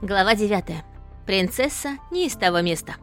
Глава 9. Принцесса не из того места.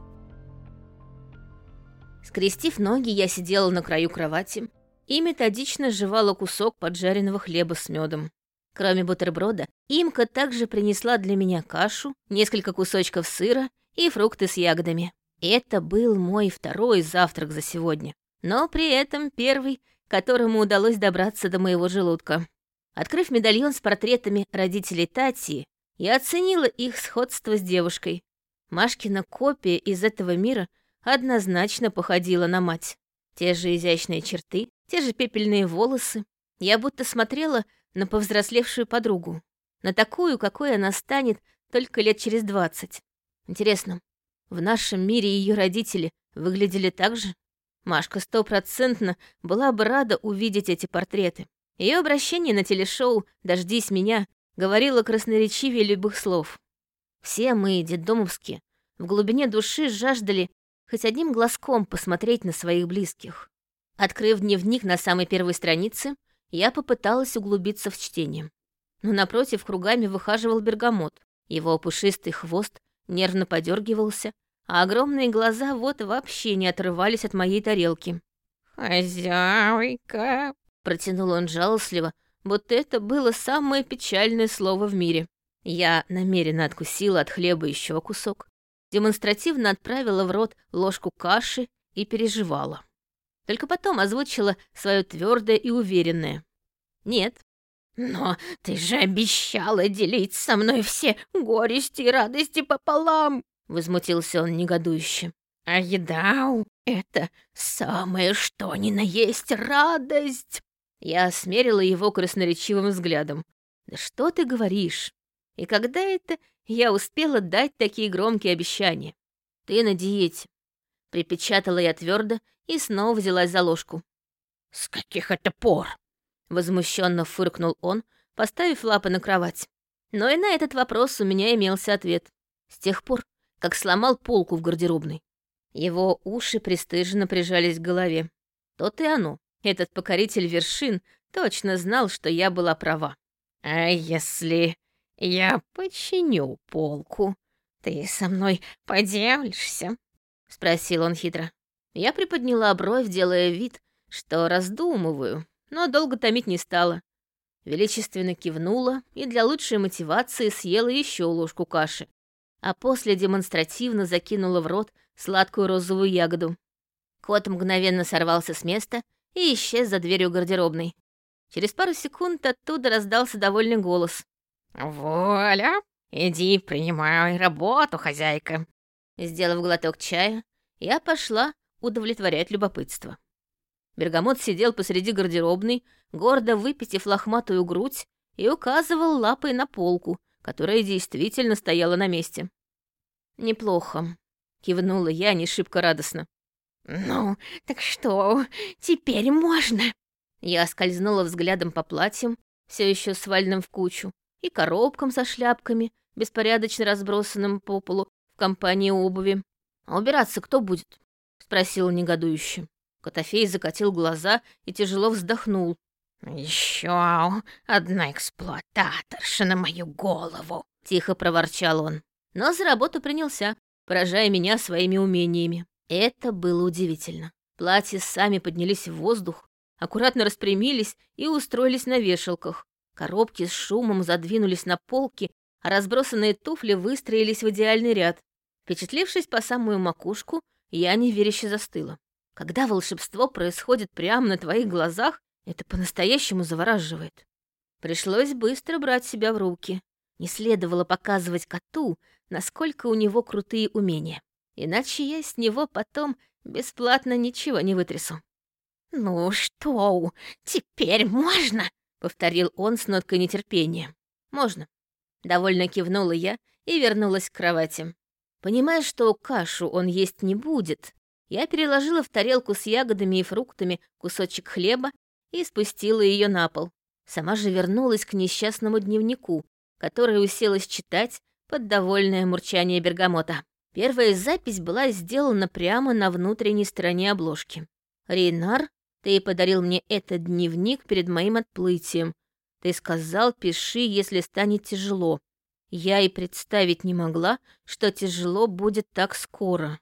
Скрестив ноги, я сидела на краю кровати и методично жевала кусок поджаренного хлеба с медом. Кроме бутерброда, Имка также принесла для меня кашу, несколько кусочков сыра и фрукты с ягодами. Это был мой второй завтрак за сегодня, но при этом первый, которому удалось добраться до моего желудка. Открыв медальон с портретами родителей Татьи, я оценила их сходство с девушкой. Машкина копия из этого мира однозначно походила на мать. Те же изящные черты, те же пепельные волосы. Я будто смотрела на повзрослевшую подругу. На такую, какой она станет только лет через двадцать. Интересно, в нашем мире ее родители выглядели так же? Машка стопроцентно была бы рада увидеть эти портреты. Ее обращение на телешоу «Дождись меня» говорило красноречивее любых слов. Все мы, детдомовские, в глубине души жаждали хоть одним глазком посмотреть на своих близких. Открыв дневник на самой первой странице, я попыталась углубиться в чтение. Но напротив кругами выхаживал бергамот. Его пушистый хвост нервно подергивался, а огромные глаза вот вообще не отрывались от моей тарелки. «Хозяйка!» Протянул он жалостливо, будто это было самое печальное слово в мире. Я намеренно откусила от хлеба еще кусок, демонстративно отправила в рот ложку каши и переживала. Только потом озвучила свое твердое и уверенное. «Нет». «Но ты же обещала делить со мной все горести и радости пополам!» Возмутился он негодующе. «А еда — это самое что ни на есть радость!» Я смерила его красноречивым взглядом. «Да что ты говоришь? И когда это я успела дать такие громкие обещания? Ты на диете». Припечатала я твердо и снова взялась за ложку. «С каких это пор?» Возмущенно фыркнул он, поставив лапы на кровать. Но и на этот вопрос у меня имелся ответ. С тех пор, как сломал полку в гардеробной. Его уши пристыженно прижались к голове. То-то и оно. Этот покоритель вершин точно знал, что я была права. «А если я починю полку, ты со мной поделишься?» — спросил он хитро. Я приподняла бровь, делая вид, что раздумываю, но долго томить не стала. Величественно кивнула и для лучшей мотивации съела еще ложку каши, а после демонстративно закинула в рот сладкую розовую ягоду. Кот мгновенно сорвался с места и исчез за дверью гардеробной. Через пару секунд оттуда раздался довольный голос. «Воля, иди принимай работу, хозяйка». Сделав глоток чая, я пошла удовлетворять любопытство. Бергамот сидел посреди гардеробной, гордо выпитив лохматую грудь и указывал лапой на полку, которая действительно стояла на месте. «Неплохо», — кивнула я не шибко радостно. «Ну, так что, теперь можно?» Я скользнула взглядом по платьям, все еще свальным в кучу, и коробкам со шляпками, беспорядочно разбросанным по полу в компании обуви. «А убираться кто будет?» — спросил негодующе. Котофей закатил глаза и тяжело вздохнул. Еще одна эксплуататорша на мою голову!» — тихо проворчал он. Но за работу принялся, поражая меня своими умениями. Это было удивительно. Платья сами поднялись в воздух, аккуратно распрямились и устроились на вешалках. Коробки с шумом задвинулись на полки, а разбросанные туфли выстроились в идеальный ряд. Впечатлившись по самую макушку, я неверяще застыла. Когда волшебство происходит прямо на твоих глазах, это по-настоящему завораживает. Пришлось быстро брать себя в руки. Не следовало показывать коту, насколько у него крутые умения иначе я с него потом бесплатно ничего не вытрясу. «Ну что, теперь можно?» — повторил он с ноткой нетерпения. «Можно». Довольно кивнула я и вернулась к кровати. Понимая, что кашу он есть не будет, я переложила в тарелку с ягодами и фруктами кусочек хлеба и спустила ее на пол. Сама же вернулась к несчастному дневнику, который уселась читать под довольное мурчание бергамота. Первая запись была сделана прямо на внутренней стороне обложки. «Рейнар, ты подарил мне этот дневник перед моим отплытием. Ты сказал, пиши, если станет тяжело. Я и представить не могла, что тяжело будет так скоро.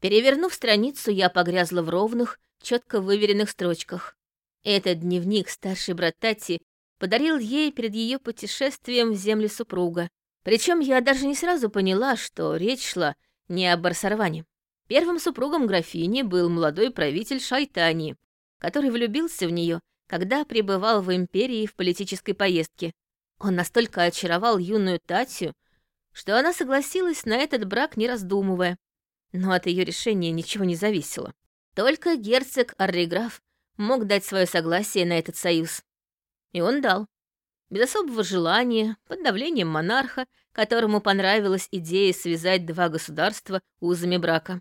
Перевернув страницу, я погрязла в ровных, четко выверенных строчках. Этот дневник старший брат Тати подарил ей перед ее путешествием в земли супруга. Причем я даже не сразу поняла, что речь шла не об Барсарване. Первым супругом графини был молодой правитель Шайтани, который влюбился в нее, когда пребывал в империи в политической поездке. Он настолько очаровал юную Татью, что она согласилась на этот брак, не раздумывая. Но от ее решения ничего не зависело. Только герцог Арриграф мог дать свое согласие на этот союз. И он дал. Без особого желания, под давлением монарха, которому понравилась идея связать два государства узами брака.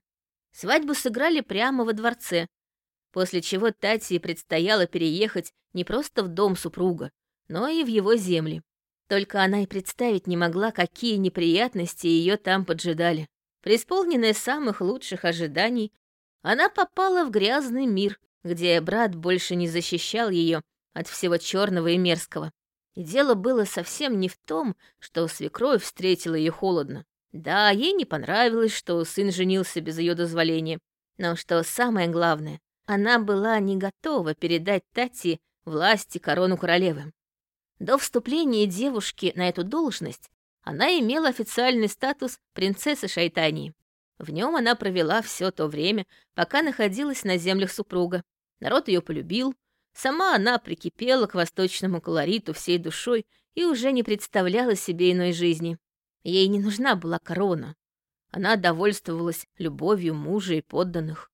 Свадьбу сыграли прямо во дворце, после чего Тати предстояло переехать не просто в дом супруга, но и в его земли. Только она и представить не могла, какие неприятности ее там поджидали. Преисполненная самых лучших ожиданий, она попала в грязный мир, где брат больше не защищал ее от всего черного и мерзкого. И дело было совсем не в том, что свекровь встретила ее холодно. Да, ей не понравилось, что сын женился без ее дозволения. Но что самое главное, она была не готова передать Тати власти корону королевы. До вступления девушки на эту должность она имела официальный статус принцессы Шайтании. В нем она провела все то время, пока находилась на землях супруга. Народ ее полюбил, сама она прикипела к восточному колориту всей душой и уже не представляла себе иной жизни. Ей не нужна была корона. Она довольствовалась любовью мужа и подданных.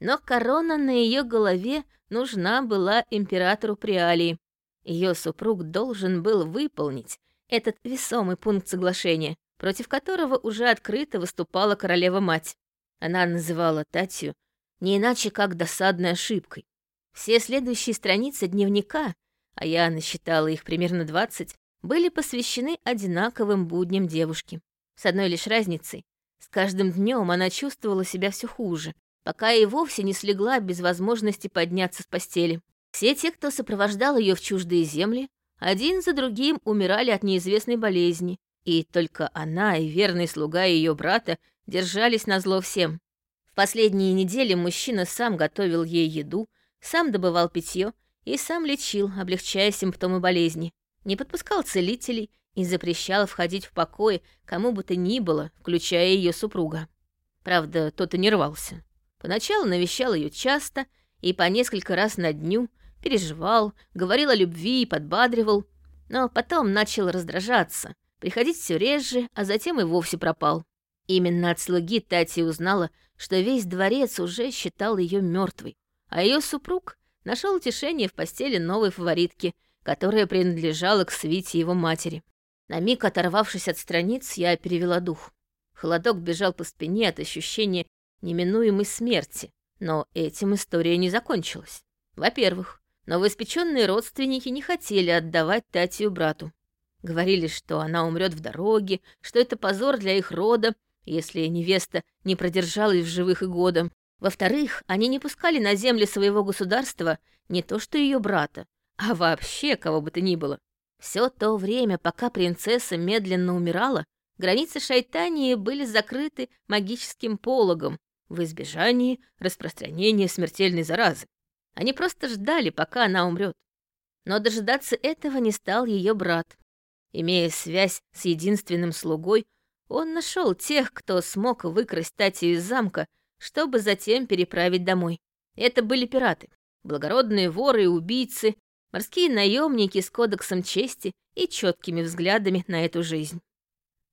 Но корона на ее голове нужна была императору Приалии. Ее супруг должен был выполнить этот весомый пункт соглашения, против которого уже открыто выступала королева-мать. Она называла Татью не иначе, как досадной ошибкой. Все следующие страницы дневника, а я насчитала их примерно 20, были посвящены одинаковым будням девушки. С одной лишь разницей. С каждым днем она чувствовала себя все хуже, пока и вовсе не слегла без возможности подняться с постели. Все те, кто сопровождал ее в чуждые земли, один за другим умирали от неизвестной болезни, и только она и верный слуга ее брата держались на зло всем. В последние недели мужчина сам готовил ей еду, сам добывал питье и сам лечил, облегчая симптомы болезни не подпускал целителей и запрещал входить в покой кому бы то ни было, включая ее супруга. Правда, тот и не рвался. Поначалу навещал ее часто и по несколько раз на дню, переживал, говорил о любви и подбадривал, но потом начал раздражаться, приходить все реже, а затем и вовсе пропал. Именно от слуги Тати узнала, что весь дворец уже считал ее мертвой, а ее супруг нашел утешение в постели новой фаворитки — которая принадлежала к свите его матери. На миг оторвавшись от страниц, я перевела дух. Холодок бежал по спине от ощущения неминуемой смерти, но этим история не закончилась. Во-первых, новоиспеченные родственники не хотели отдавать Татью брату. Говорили, что она умрет в дороге, что это позор для их рода, если невеста не продержалась в живых и года. Во-вторых, они не пускали на земли своего государства не то что ее брата, а вообще кого бы то ни было. Все то время, пока принцесса медленно умирала, границы Шайтании были закрыты магическим пологом в избежании распространения смертельной заразы. Они просто ждали, пока она умрет. Но дожидаться этого не стал ее брат. Имея связь с единственным слугой, он нашел тех, кто смог выкрасть Татью из замка, чтобы затем переправить домой. Это были пираты, благородные воры и убийцы, морские наемники с кодексом чести и четкими взглядами на эту жизнь.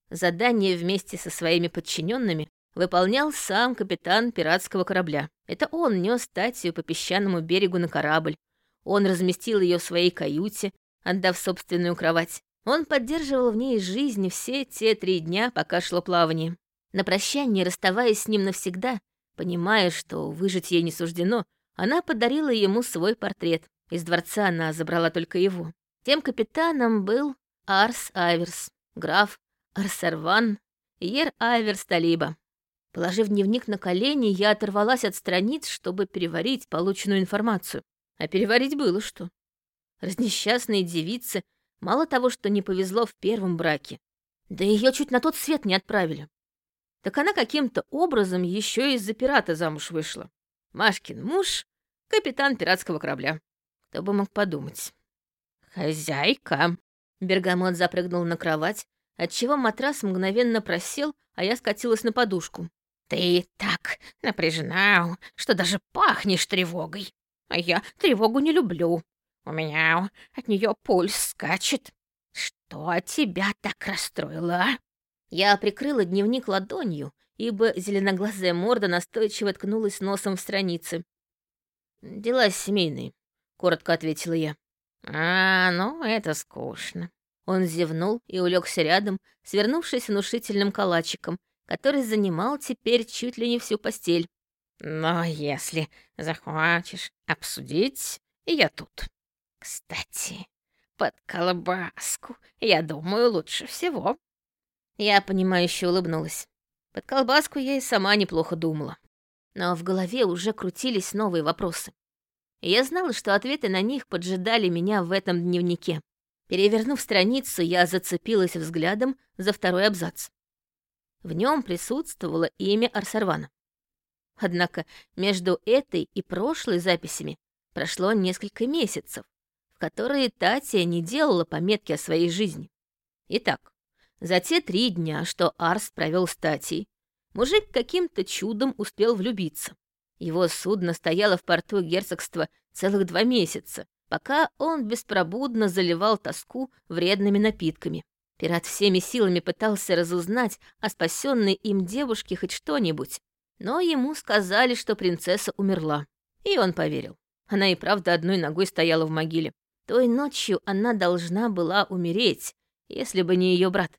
Задание вместе со своими подчиненными выполнял сам капитан пиратского корабля. Это он нес Татью по песчаному берегу на корабль. Он разместил ее в своей каюте, отдав собственную кровать. Он поддерживал в ней жизнь все те три дня, пока шло плавание. На прощание, расставаясь с ним навсегда, понимая, что выжить ей не суждено, она подарила ему свой портрет, из дворца она забрала только его. Тем капитаном был Арс Айверс, граф Арсарван Ер Айверс Талиба. Положив дневник на колени, я оторвалась от страниц, чтобы переварить полученную информацию. А переварить было что. Разнесчастные девицы мало того, что не повезло в первом браке, Да ее чуть на тот свет не отправили. Так она каким-то образом еще из-за пирата замуж вышла. Машкин муж — капитан пиратского корабля. Кто бы мог подумать. «Хозяйка!» Бергамот запрыгнул на кровать, отчего матрас мгновенно просел, а я скатилась на подушку. «Ты так напряжена, что даже пахнешь тревогой. А я тревогу не люблю. У меня от нее пульс скачет. Что тебя так расстроило, а?» Я прикрыла дневник ладонью, ибо зеленоглазая морда настойчиво ткнулась носом в страницы. «Дела семейные», — коротко ответила я. «А, ну, это скучно». Он зевнул и улегся рядом, свернувшись внушительным калачиком, который занимал теперь чуть ли не всю постель. «Но если захочешь обсудить, я тут. Кстати, под колбаску, я думаю, лучше всего». Я, понимающе улыбнулась. Под колбаску я и сама неплохо думала. Но в голове уже крутились новые вопросы. Я знала, что ответы на них поджидали меня в этом дневнике. Перевернув страницу, я зацепилась взглядом за второй абзац. В нем присутствовало имя Арсарвана. Однако между этой и прошлой записями прошло несколько месяцев, в которые Татья не делала пометки о своей жизни. Итак, за те три дня, что Арс провел с Татьей, мужик каким-то чудом успел влюбиться. Его судно стояло в порту герцогства целых два месяца, пока он беспробудно заливал тоску вредными напитками. Пират всеми силами пытался разузнать о спасенной им девушке хоть что-нибудь, но ему сказали, что принцесса умерла. И он поверил. Она и правда одной ногой стояла в могиле. Той ночью она должна была умереть, если бы не ее брат.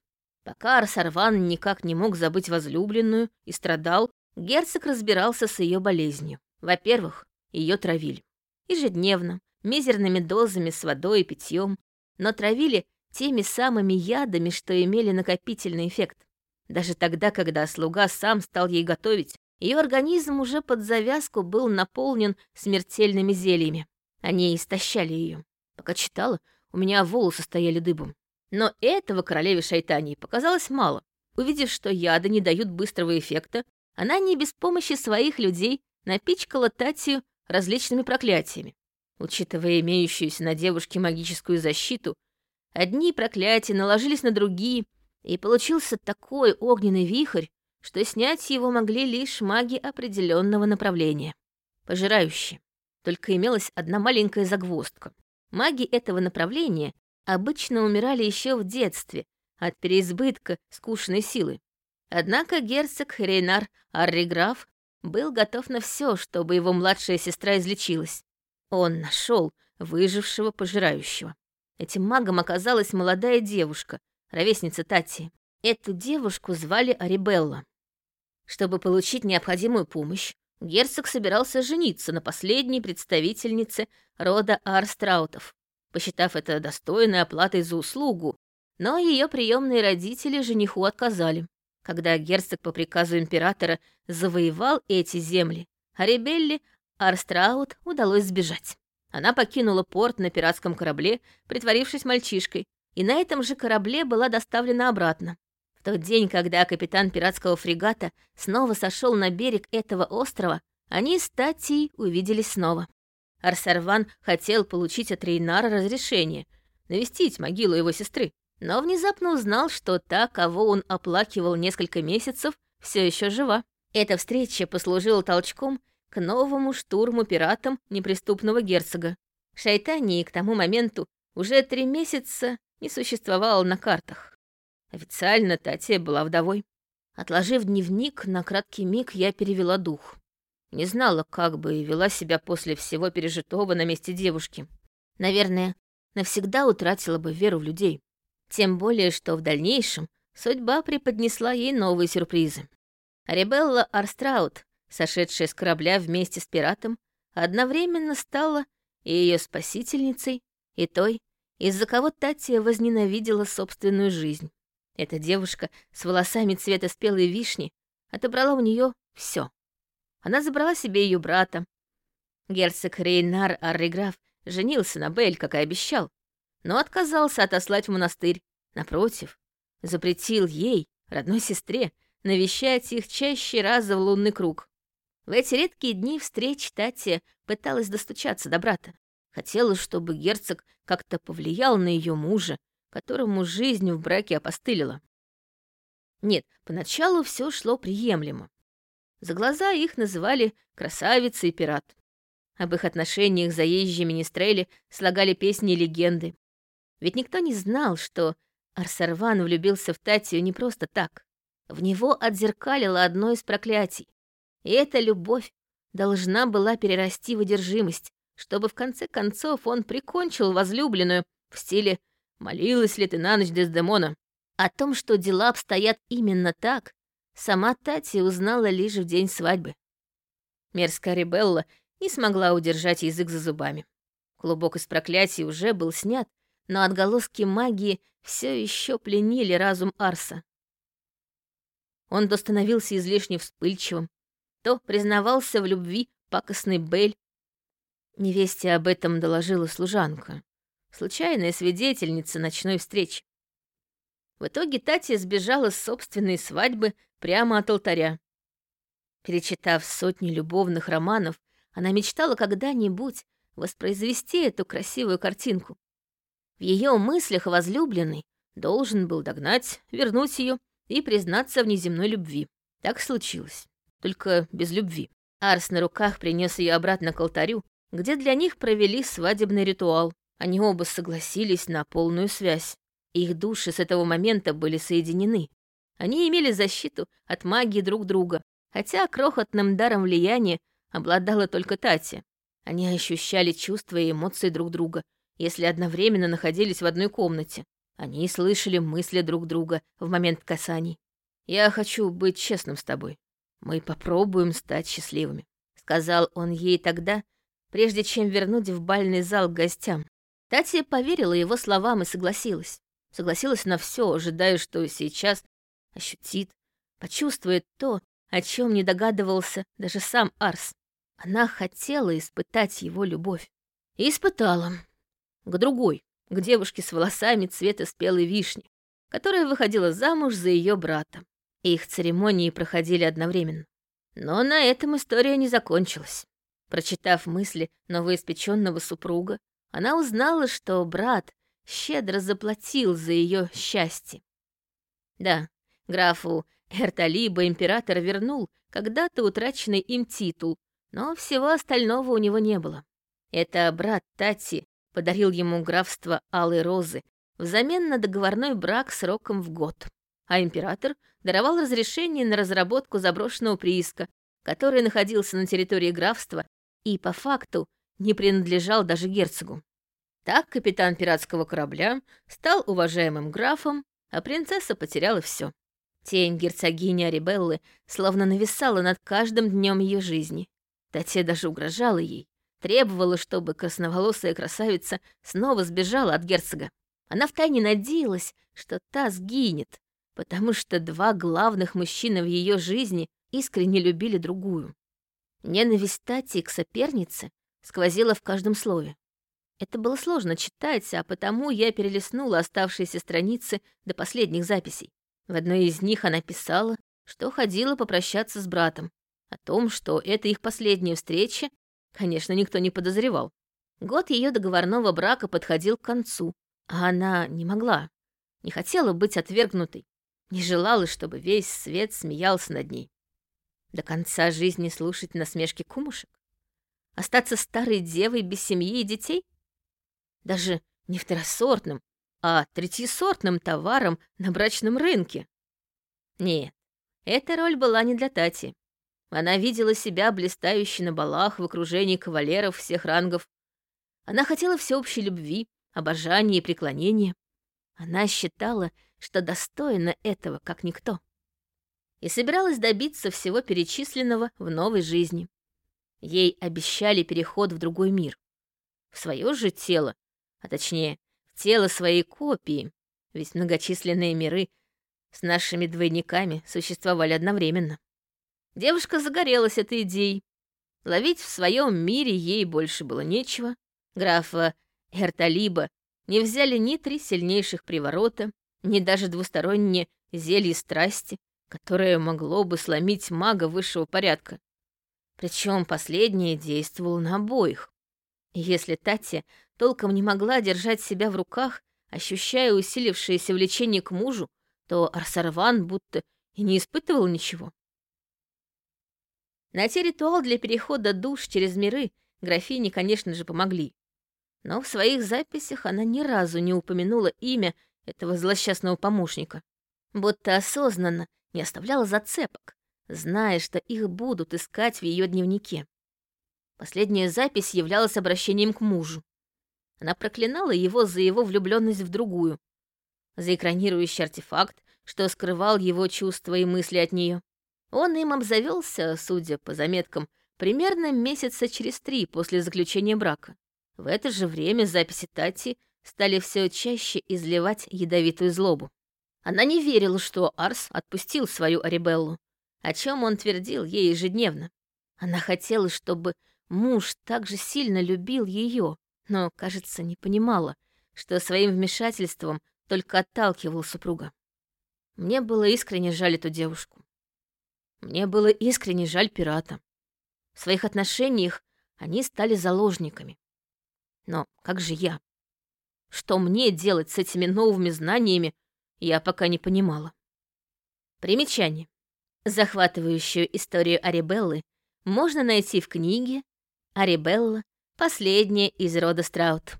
Пока Арсарван никак не мог забыть возлюбленную и страдал, герцог разбирался с ее болезнью. Во-первых, ее травили. Ежедневно, мизерными дозами с водой и питьем, но травили теми самыми ядами, что имели накопительный эффект. Даже тогда, когда слуга сам стал ей готовить, ее организм уже под завязку был наполнен смертельными зельями. Они истощали ее. Пока читала, у меня волосы стояли дыбом. Но этого королеве Шайтании показалось мало. Увидев, что яды не дают быстрого эффекта, она не без помощи своих людей напичкала Татью различными проклятиями. Учитывая имеющуюся на девушке магическую защиту, одни проклятия наложились на другие, и получился такой огненный вихрь, что снять его могли лишь маги определенного направления. Пожирающие. Только имелась одна маленькая загвоздка. Маги этого направления обычно умирали еще в детстве от переизбытка скучной силы. Однако герцог Рейнар Арриграф был готов на все, чтобы его младшая сестра излечилась. Он нашел выжившего пожирающего. Этим магом оказалась молодая девушка, ровесница Тати. Эту девушку звали Арибелла. Чтобы получить необходимую помощь, герцог собирался жениться на последней представительнице рода Арстраутов, посчитав это достойной оплатой за услугу, но ее приемные родители жениху отказали. Когда герцог по приказу императора завоевал эти земли, Арибелле Арстраут удалось сбежать. Она покинула порт на пиратском корабле, притворившись мальчишкой, и на этом же корабле была доставлена обратно. В тот день, когда капитан пиратского фрегата снова сошел на берег этого острова, они с Татьей увиделись снова. Арсарван хотел получить от Рейнара разрешение навестить могилу его сестры, но внезапно узнал, что та, кого он оплакивал несколько месяцев, все еще жива. Эта встреча послужила толчком к новому штурму пиратам неприступного герцога. Шайтании к тому моменту уже три месяца не существовало на картах. Официально Татья была вдовой. Отложив дневник, на краткий миг я перевела дух. Не знала, как бы вела себя после всего пережитого на месте девушки. Наверное, навсегда утратила бы веру в людей. Тем более, что в дальнейшем судьба преподнесла ей новые сюрпризы. Ребелла Арстраут, сошедшая с корабля вместе с пиратом, одновременно стала и ее спасительницей, и той, из-за кого Татья возненавидела собственную жизнь. Эта девушка с волосами цвета спелой вишни отобрала у нее все. Она забрала себе ее брата. Герцог Рейнар Арриграф женился на Бель, как и обещал, но отказался отослать в монастырь. Напротив, запретил ей, родной сестре, навещать их чаще раза в лунный круг. В эти редкие дни встреч Татья пыталась достучаться до брата. Хотела, чтобы герцог как-то повлиял на ее мужа, которому жизнь в браке опостылила. Нет, поначалу все шло приемлемо. За глаза их называли красавица и пират. Об их отношениях заезжие министрели слагали песни и легенды. Ведь никто не знал, что Арсарван влюбился в Татью не просто так. В него отзеркалило одно из проклятий. И эта любовь должна была перерасти в одержимость, чтобы в конце концов он прикончил возлюбленную в стиле «Молилась ли ты на ночь Дездемона?» О том, что дела обстоят именно так, сама Тати узнала лишь в день свадьбы. Мерзкая Рибелла не смогла удержать язык за зубами. Клубок из проклятий уже был снят, но отголоски магии все еще пленили разум Арса. Он то становился излишне вспыльчивым, то признавался в любви пакостный Бель. Невесте об этом доложила служанка, случайная свидетельница ночной встречи. В итоге Татья сбежала с собственной свадьбы прямо от алтаря. Перечитав сотни любовных романов, она мечтала когда-нибудь воспроизвести эту красивую картинку. В ее мыслях возлюбленный должен был догнать, вернуть ее и признаться в неземной любви. Так случилось, только без любви. Арс на руках принес ее обратно к алтарю, где для них провели свадебный ритуал. Они оба согласились на полную связь. Их души с этого момента были соединены. Они имели защиту от магии друг друга, хотя крохотным даром влияния обладала только Тати. Они ощущали чувства и эмоции друг друга, если одновременно находились в одной комнате. Они слышали мысли друг друга в момент касаний. «Я хочу быть честным с тобой. Мы попробуем стать счастливыми», — сказал он ей тогда, прежде чем вернуть в бальный зал к гостям. Татья поверила его словам и согласилась. Согласилась на все, ожидая, что сейчас ощутит, почувствует то, о чем не догадывался даже сам Арс. Она хотела испытать его любовь. И испытала. К другой, к девушке с волосами цвета спелой вишни, которая выходила замуж за ее брата. Их церемонии проходили одновременно. Но на этом история не закончилась. Прочитав мысли новоиспеченного супруга, она узнала, что брат щедро заплатил за ее счастье. Да, графу Эрталиба император вернул когда-то утраченный им титул, но всего остального у него не было. Это брат Тати подарил ему графство Алой Розы взамен на договорной брак сроком в год. А император даровал разрешение на разработку заброшенного прииска, который находился на территории графства и, по факту, не принадлежал даже герцогу. Так капитан пиратского корабля стал уважаемым графом, а принцесса потеряла все. Тень герцогини Арибеллы словно нависала над каждым днем ее жизни. Татья даже угрожала ей, требовала, чтобы красноволосая красавица снова сбежала от герцога. Она втайне надеялась, что та сгинет, потому что два главных мужчины в ее жизни искренне любили другую. Ненависть Тати к сопернице сквозила в каждом слове. Это было сложно читать, а потому я перелистнула оставшиеся страницы до последних записей. В одной из них она писала, что ходила попрощаться с братом, о том, что это их последняя встреча, конечно, никто не подозревал. Год ее договорного брака подходил к концу, а она не могла, не хотела быть отвергнутой, не желала, чтобы весь свет смеялся над ней. До конца жизни слушать насмешки кумушек? Остаться старой девой без семьи и детей? Даже не второсортным, а третьесортным товаром на брачном рынке? Нет, эта роль была не для Тати. Она видела себя блистающей на балах в окружении кавалеров всех рангов. Она хотела всеобщей любви, обожания и преклонения. Она считала, что достойна этого, как никто. И собиралась добиться всего перечисленного в новой жизни. Ей обещали переход в другой мир. В свое же тело, а точнее, в тело своей копии, ведь многочисленные миры с нашими двойниками существовали одновременно. Девушка загорелась этой идеей. Ловить в своем мире ей больше было нечего. Графа Эрталиба не взяли ни три сильнейших приворота, ни даже двустороннее зелье страсти, которое могло бы сломить мага высшего порядка. Причем последнее действовало на обоих. Если Тати толком не могла держать себя в руках, ощущая усилившееся влечение к мужу, то Арсарван будто и не испытывал ничего. Найти ритуал для перехода душ через миры графине, конечно же, помогли. Но в своих записях она ни разу не упомянула имя этого злосчастного помощника. Будто осознанно не оставляла зацепок, зная, что их будут искать в ее дневнике. Последняя запись являлась обращением к мужу. Она проклинала его за его влюбленность в другую, за экранирующий артефакт, что скрывал его чувства и мысли от нее. Он им обзавелся, судя по заметкам, примерно месяца через три после заключения брака. В это же время записи Тати стали все чаще изливать ядовитую злобу. Она не верила, что Арс отпустил свою Арибеллу, о чем он твердил ей ежедневно. Она хотела, чтобы муж так же сильно любил ее, но, кажется, не понимала, что своим вмешательством только отталкивал супруга. Мне было искренне жаль эту девушку. Мне было искренне жаль пирата. В своих отношениях они стали заложниками. Но как же я? Что мне делать с этими новыми знаниями, я пока не понимала. Примечание. Захватывающую историю Арибеллы можно найти в книге «Арибелла. Последняя из рода Страут».